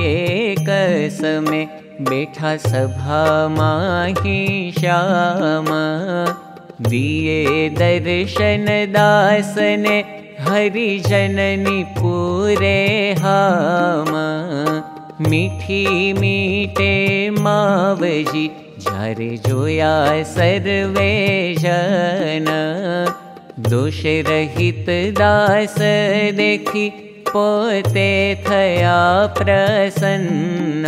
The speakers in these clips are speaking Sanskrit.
एक समय बेठा सभा माही श्याम। दिए दर्शन दासने हरिजननी पूरे हाम। मीठी मीटे मावजी जोया सर्वे जन दोष रहित दास देखी पोते थया प्रसन्न।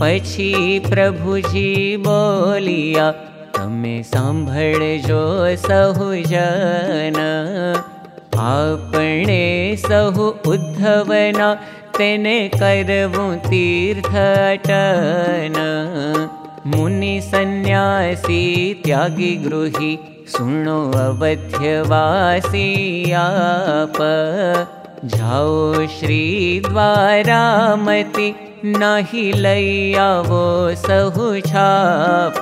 पछी प्रभुजी बोलिया तमे सांभळजो सहुजन आपणे सहु उद्धवना करवु तीर्थटन मुनि सन्यासी त्यागी गृही सुनो अवध्यवासी आप। जाओ श्री द्वारामति नहि लैयावो सहु छाप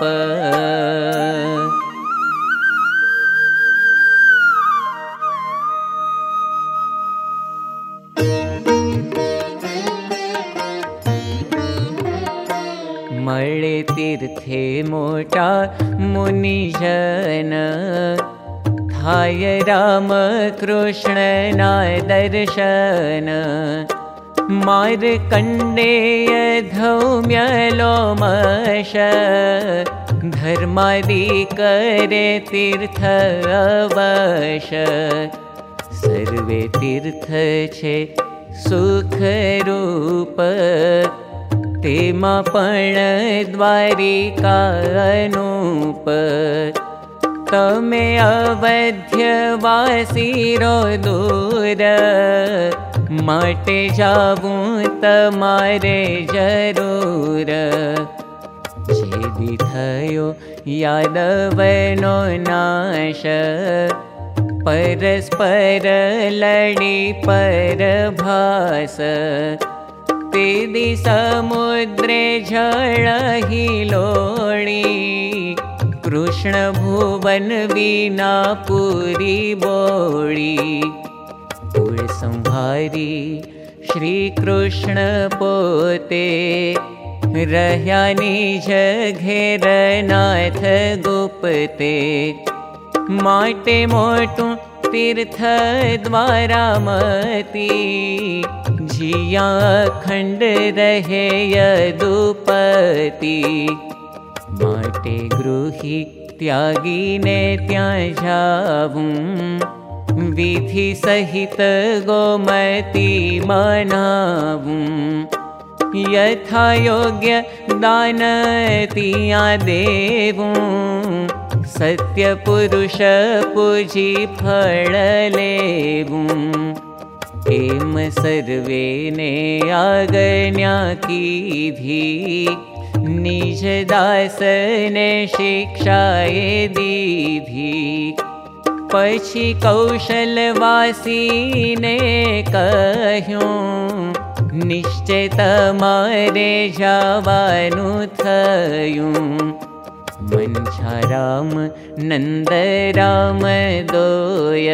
मळे तीर्थे मोटा मुनिजन। थाय राम कृष्ण ना दर्शन मार कण्डेय धौम्यलोमश धर्मादि करे तीर्थ अवश। सर्वे तीर्थ छे सुख रूप तेमा पण द्वारिका अनूप तमे अवध्यवासी रो दूर। माटे जावूं तमारे जरूर। छेदी थयो यादवनो नाश। परस्पर लड़ी पर भास तेदी समुद्रे झळहि लोणी। कृष्ण भुवन विना पुरी बोळी। संहारी श्री कृष्ण पोते। रह्या निज घेर नाथ गुप्ते। माटे मोटू तीर्थ द्वारा मती रहे यदुपति। माटे गृही त्यागी ने त्या जाऊं। विधि सहित गोमती मनावूं यथा योग्य दानतिया देवूं सत्यपुरुष पूजी फल लेवूं एम सर्वे ने आगन्या कीधी? निज दास ने शिक्षाए दीधी। पछी कौशलवासी ने कह्यूं निश्चय तमारे जावानु थयूं मंछा राम नंद राम दोय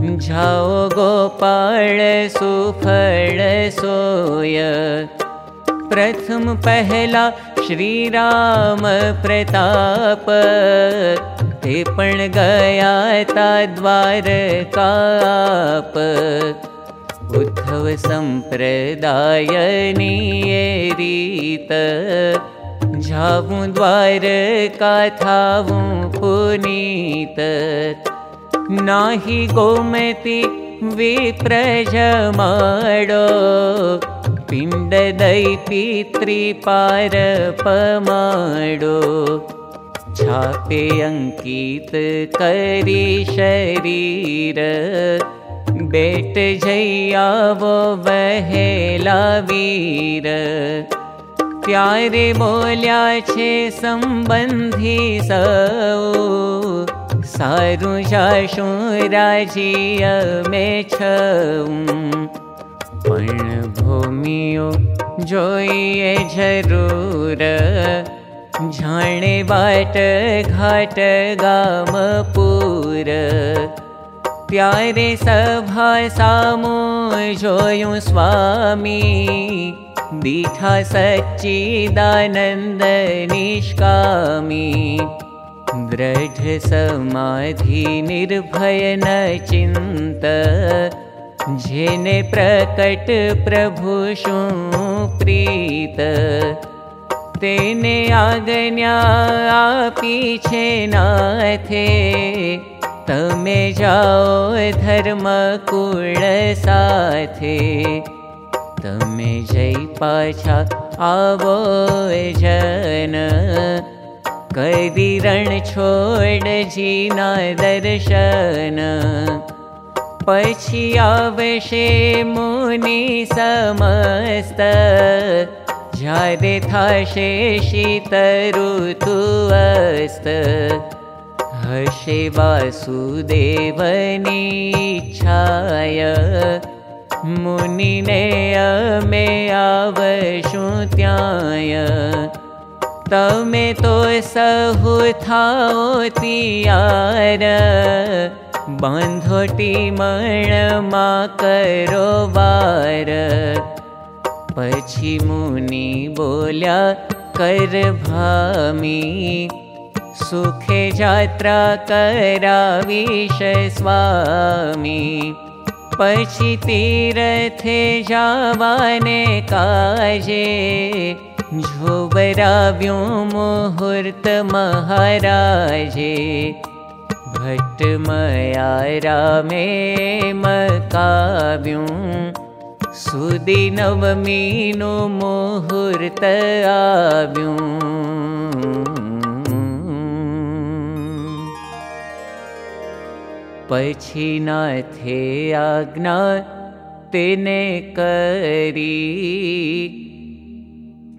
जाओ गोपाल सुफल सोय। प्रथम पहला श्री राम प्रताप। ते पण गया ता द्वार काप। उद्धव संप्रदाय रीत। जाऊं द्वार का थाऊं पुनीत नाही गोमती विप्रज माडो पिण्ड दै पितृ पार पमाडो छापे अंकित करी शरीर। बेट जैयावो वहेला वीर। प्यारे बोल्या छे संबंधी सौ सारू जाशु राजी में छऊं। पण भूमियो जोइए जरूर झाणे बाट घाट गामपुर प्यारे सभा सामो जोयु स्वामी दीठा सच्चिदानन्द निष्कामी दृढ समाधि निर्भय न चिन्त जेने प्रकट प्रभु शु प्रीत। तेने आपी छे नाथे। तमे जाओ धर्म कुल साथे। तमे जय पाछा आवो जन रण छोड़ जीना दर्शन। पछी आवशे मुनि समस्त। जारे थाशे शीतऋतु अस्त। हर्षे वासुदेवनी छाय मुनिने अमे आवशु त्याय तमे तो सहु बान्धोटी मणमा करो वार। पछी मुनि बोल्या कर भामी सुखे जात्रा कराविश स्वामी। पछी तीरथे जावाने काजे झोबराव्यो मुहूर्त महाराजे भट्टमया रामे मकाव्यो सुदी नवमीनु मुहूर्त आव्यो पछी नाथे आज्ञा तेने करी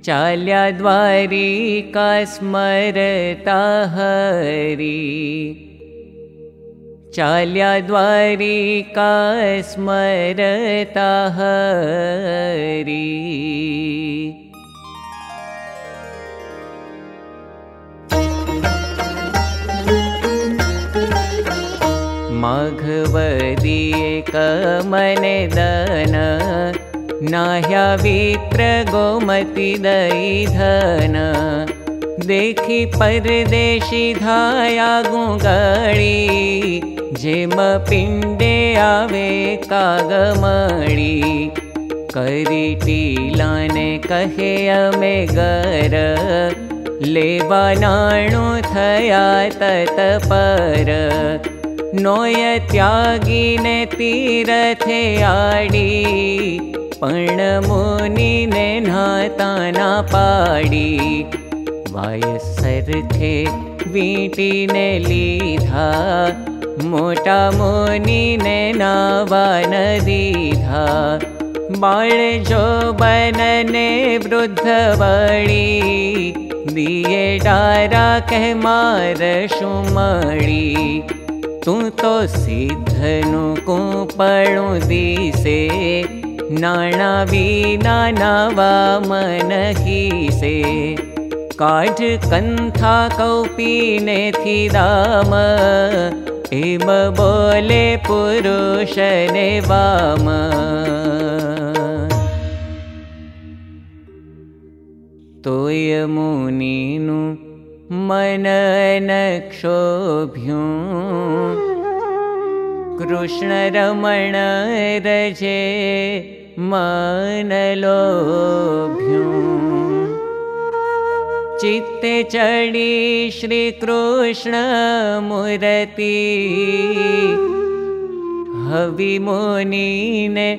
चाल्या द्वारी का स्मरता हरी चाल्या द्वारी का स्मरता हरी माघवदी कमने दन नाह्या विप्र गोमति धन देखी परदेशी धाया गुंगड़ी जेम पिंडे आवे कागमड़ी करी टीलाने कहे अमे गर। लेवा नाणु थया तत पर। नोय त्यागी ने तीरथे आड़ी मुनि ने नाता ना पाड़ी वायसर थे वीटी ने लीधा मोटा मुनि ने नावा न दीधा बाळ जो बनने वृद्ध बड़ी दिए डारा कह मार शुमड़ी तू तो सिद्धनु को पड़ू दिसे नाणा विना नावा मन ही से काठ कंथा कौपी ने थी दाम एम बोले पुरुष ने वाम। तोय मुनिनु मन नक्षोभ्यू कृष्ण रमण रजे मनलोभ्यू। चित्ते चढी श्रीकृष्ण मूर्ति। हवि मुनिने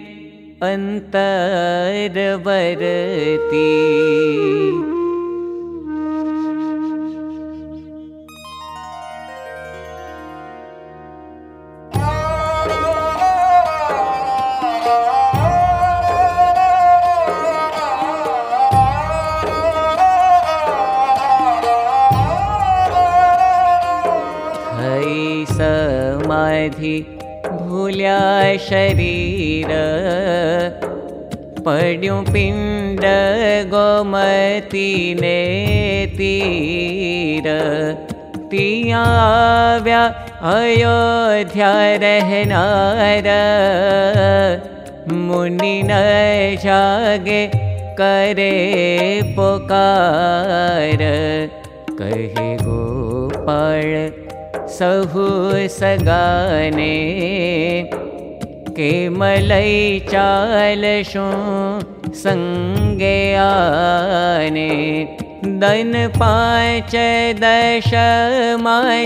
अन्तर्वरति समाधि भूल्या शरीर पड्યું पिण्ड गोमती ने तीर तियाव्या अयोध्या रहनार मुनि न जागे करे पुकार कहे गोपाल सहु सगाने के मलै चाल संगे आने। दन पाँच दश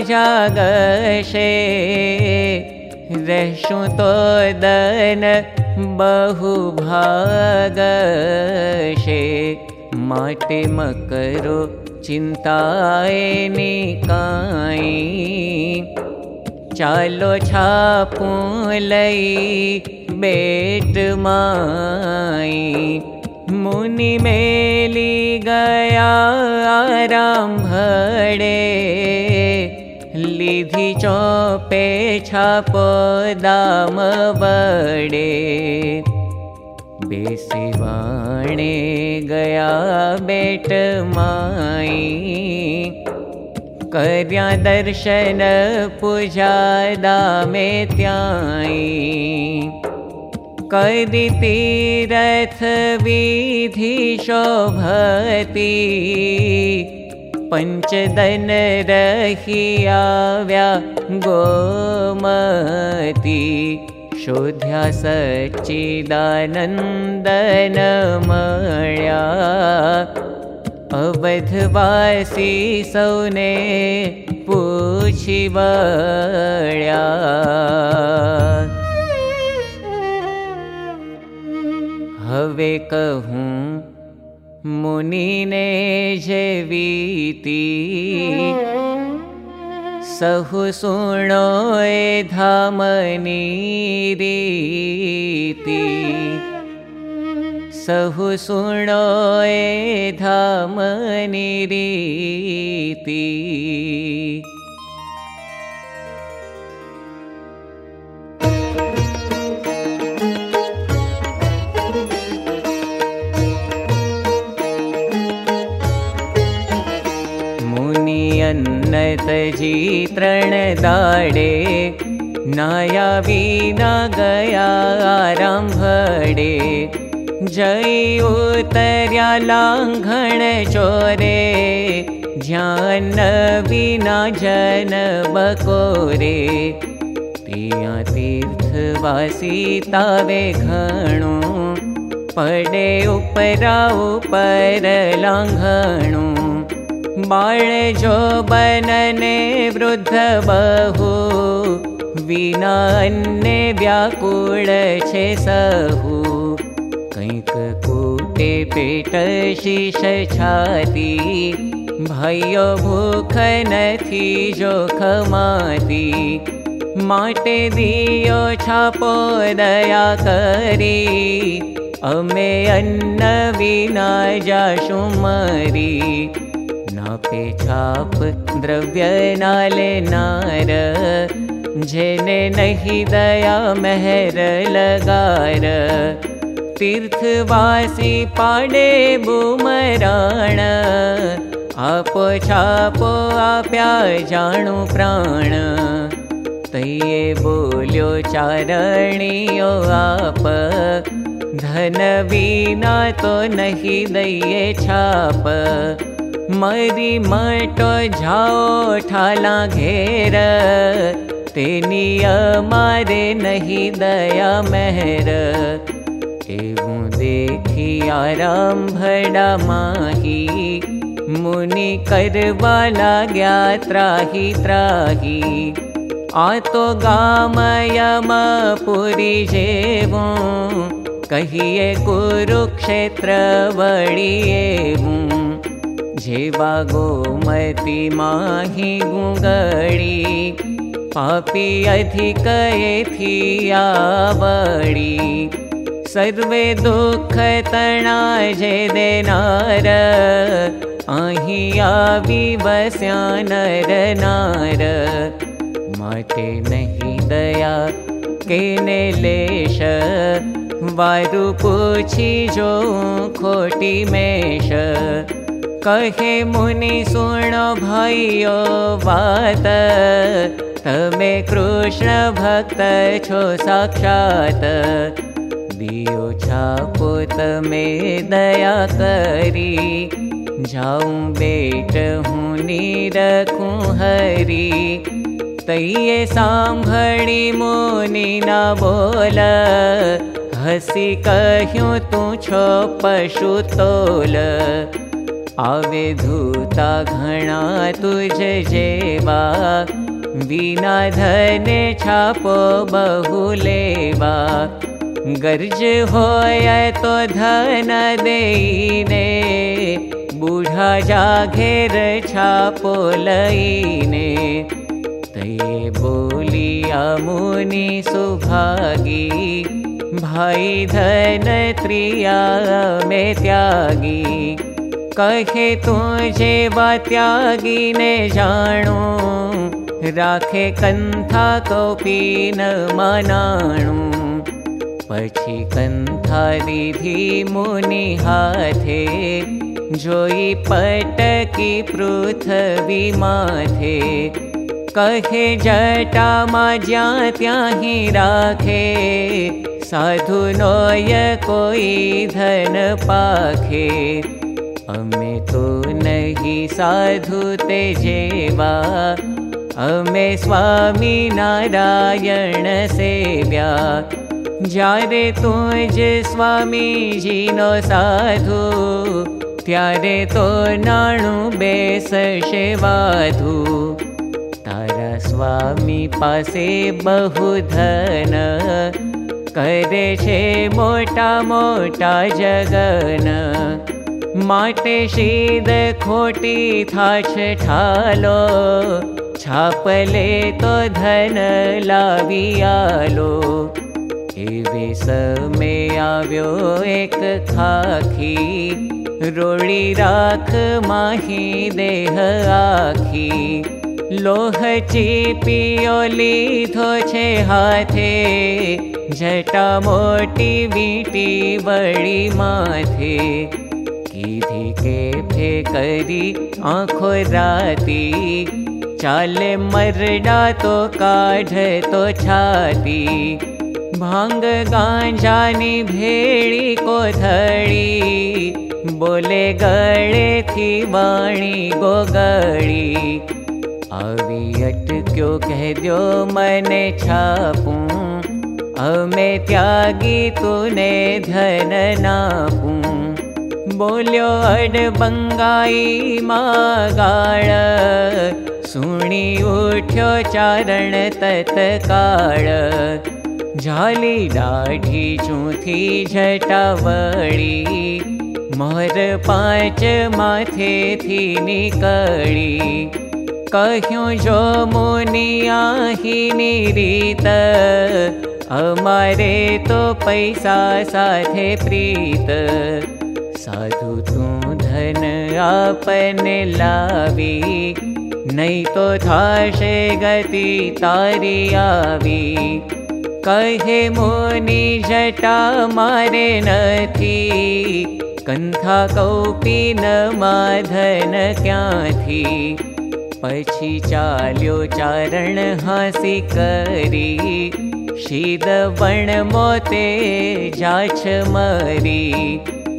जागशे रहशु तो दन बहु भागशे माटे मकरो चिन्ताए निकाई। चालो छापू लई बेट माई। मुनि मेली गया आराम भड़े। लिधि चौपे छापो दाम बड़े। बेसिवाणे गया बेट माई। कर्या दर्शन पूजा दामे त्याई। कदि विधि शोभती। पञ्चदन रहियाव्या गोमती शोध्या सच्चिदानन्दन मया अवधवासी सौने पूछि बळ्या हवे कहूँ मुनिने जेवीती सहु सुणो रीति। सहु सुणो धामनी रीति। जी तृण दाडे नाया विना गया आरम्भडे। जय उतर्या लाङ्घण चोरे ज्ञान विना जन बकोरे। तिया तीर्थवासी तावे घणो पडे उपरा उपर बाळे जो बनने वृद्ध बहु विनान्ने व्याकुल छे सहु। कैक कूटे पेट शीश छाती भयो भूख नथी जो खमाती। माटे दियो छापो दया करी अमे अन्न विना जाशु मरी नापे छाप द्रव्य नाले नार जेने नहीं दया मेहर लगार। तीर्थवासी पाडे बुमराण आपो छापो आप्या जाणु प्राण। तैये बोल्यो चारणियो आप धन विना तो नहीं दैये छाप मरी मटो जाओ ठाला घेर तेनी मारे नहीं दया मेहर। एवं देखी आराम भड़ा माही मुनि करवाला गया त्राही त्राही। आ तो गामयम पुरी जेवो कहिए कुरुक्षेत्र एवं जेवा गोमती माही गुंगड़ी पापी अधिक आवड़ी सर्वे दुख तणा जे देनार आही आवी बस्या नर नार। माटे नहीं दया केने लेश पूछी जो खोटी मेष कहे मुनि सुण भैयो कृष्ण भक्त छो साक्षात। दियो करी। जाऊं बेट हूँ नीरखूं हरी तैये सांभळी मुनि ना बोल। हसी कह्यूं तू छो पशु तोल आवे धूता घणा तुझ जेवा विना धने छापो बहु लेवा। गर्ज होय तो धन देने बूढ़ा जाघेर छापो लईने। तये बोलिया मुनि सुभागी भाई धन त्रिया में त्यागी कहे तुझे त्यागी ने जानो राखे कंथा कौपी न मनाणु। पछी कंथा दीधी मुनि हाथे जोई पटकी पृथ्वी माथे। कहे जटा मा ज्या साधु नोय कोई धन पाखे अमे तो नहीं साधु ते जेवा अमे स्वामी नारायण सेव्या। जारे तुझ स्वामी जी नो साधु। त्यारे तो नाणु बेस शेवाधु। तारा स्वामी पासे बहु धन करे छे मोटा मोटा जगन माटे शीद खोटी थाछ ठालो छापले तो धन लावी आलो एवे समय आव्यो एक खाखी रोड़ी राख माही देह आखी। लोह चीपियो लीधो छे हाथे जटा मोटी वीटी बड़ी माथे कीधी के फे करी आँखो राती। चाले मरडा तो काढ़ तो छाती। भांग गांजानी भेड़ी को धड़ी। बोले गड़े थी वाणी गोगड़ी आवी अटक्यो कह दो मने छापूं? अमे त्यागी तूने धन नापूं बोल्यो अड बंगाई मागाळ सुणी उठ्यो चारण तत्काळ। झाली डाढी चूथी झटावड़ी मोर पांच माथे थी निकड़ी कह्यूं जो मुनिया ही रीत अमारे तो पैसा साथे प्रीत साधु तू धन आपने लावी नहीं तो थाशे गति तारी आवी। कहे मुनि जटा मारे नथी कंथा कौपी न माधन क्या थी? पछी चाल्यो चारण हासी करी शीद वण मोते जाछ मरी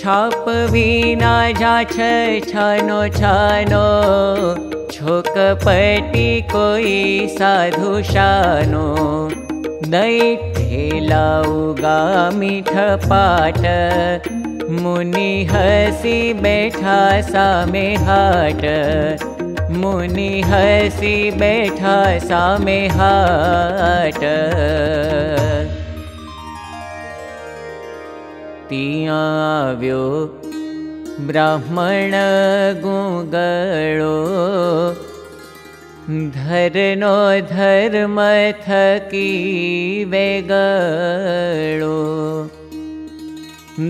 છાપ વિના જા છે છાનો છાનો છોક પટી કોઈ સાધુ શાનો દઈ ઠેલા ઉગા મીઠ પાટ મુનિ હસી બેઠા સામે હાટ मुनि हसि बैठा सामे हाट ब्राह्मण धर्म थकी वेगळो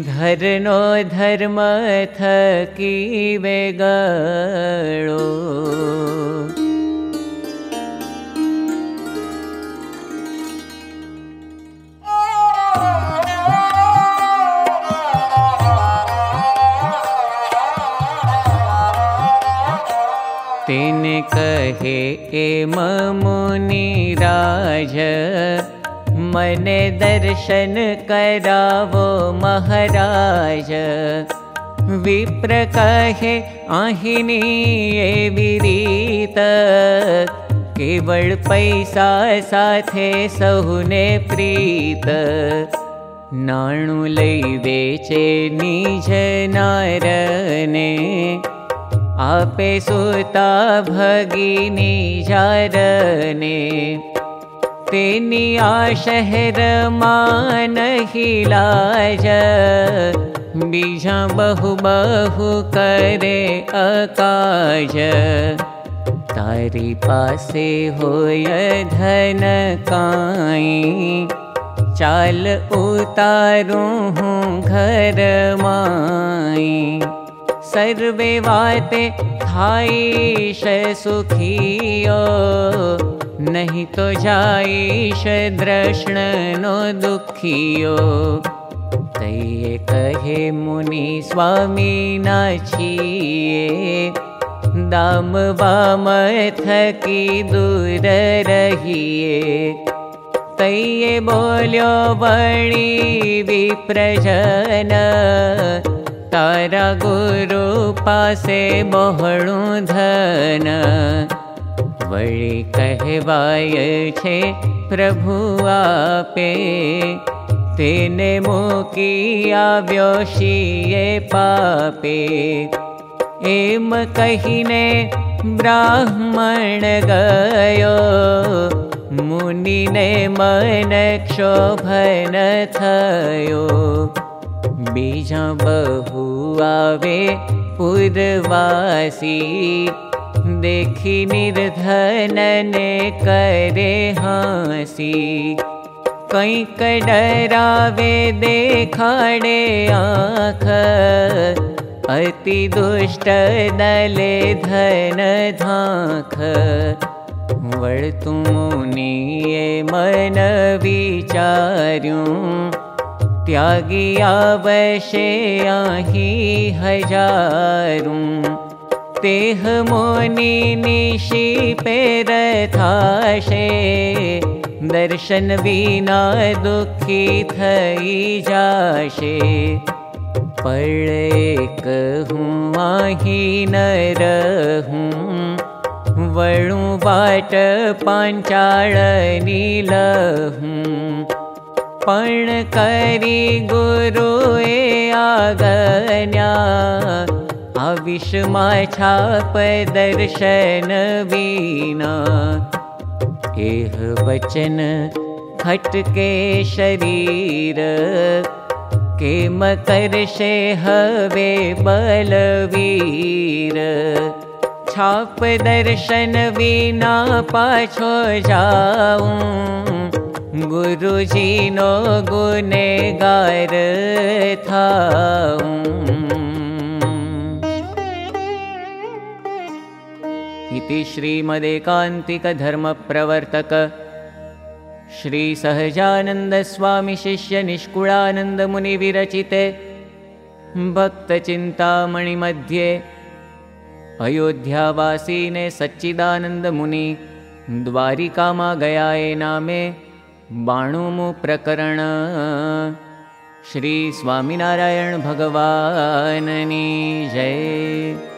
धरनो धर्म थकी वेगळो तेन कहे एम मुनि राज मने दर्शन करावो महाराज। विप्र कहे आहिनी एवी रीत केवल पैसा साथे सहुने प्रीत। नाणु लई वेचे निज नारने आपे सुता भगिनी आ शहर मान हिलाज बीजा बहु बहु करे अकाज। तारी पासे होय धन काई चाल उतारू हूँ घर माई सर्वे वाते थाईश सुखियो। नहीं तो तैये कहे मुनि स्वामी नाचिए दाम बाम थकी दूर रहिए तैये बोल्यो बणी विप्रजन तारा गुरु पासे मोहणु धन। कहवाय छे प्रभु आपे। तेने मोकी आव्यो शिये पापे। एम कहिने ब्राह्मण गयो। मुनिने मन क्षोभन थयो बीजा बहु आवे पुरवासी देखी निर्धन करे हासी। कई डरावे देखाड़े आँख। अति दुष्ट दले धन धाख। वर्तु मुनिये मन विचार्यूं त्यागी आवशे आही हजारूं। तेह मोनी निशी पेर थाशे दर्शन विना दुखी थई जाशे। पड़े कहूँ आही न रहूं वणु बाट पांचाल नीलहूं पण आविष्मा छाप दर्शन वीना एह वचन खटके शरीर। केम करशे हवे बलवीर। छाप दर्शन विना जाऊं गुरुजी नो गुनेगार था इति श्रीमदेकान्तिकधर्मप्रवर्तक श्रीसहजानन्दस्वामिशिष्यनिष्कुलानन्दमुनिविरचिते भक्तचिन्तामणिमध्ये अयोध्यावासीने सच्चिदानन्दमुनि द्वारिकामा गयाये नामे बाणुमु प्रकरण श्री स्वामिनारायण भगवाननी जय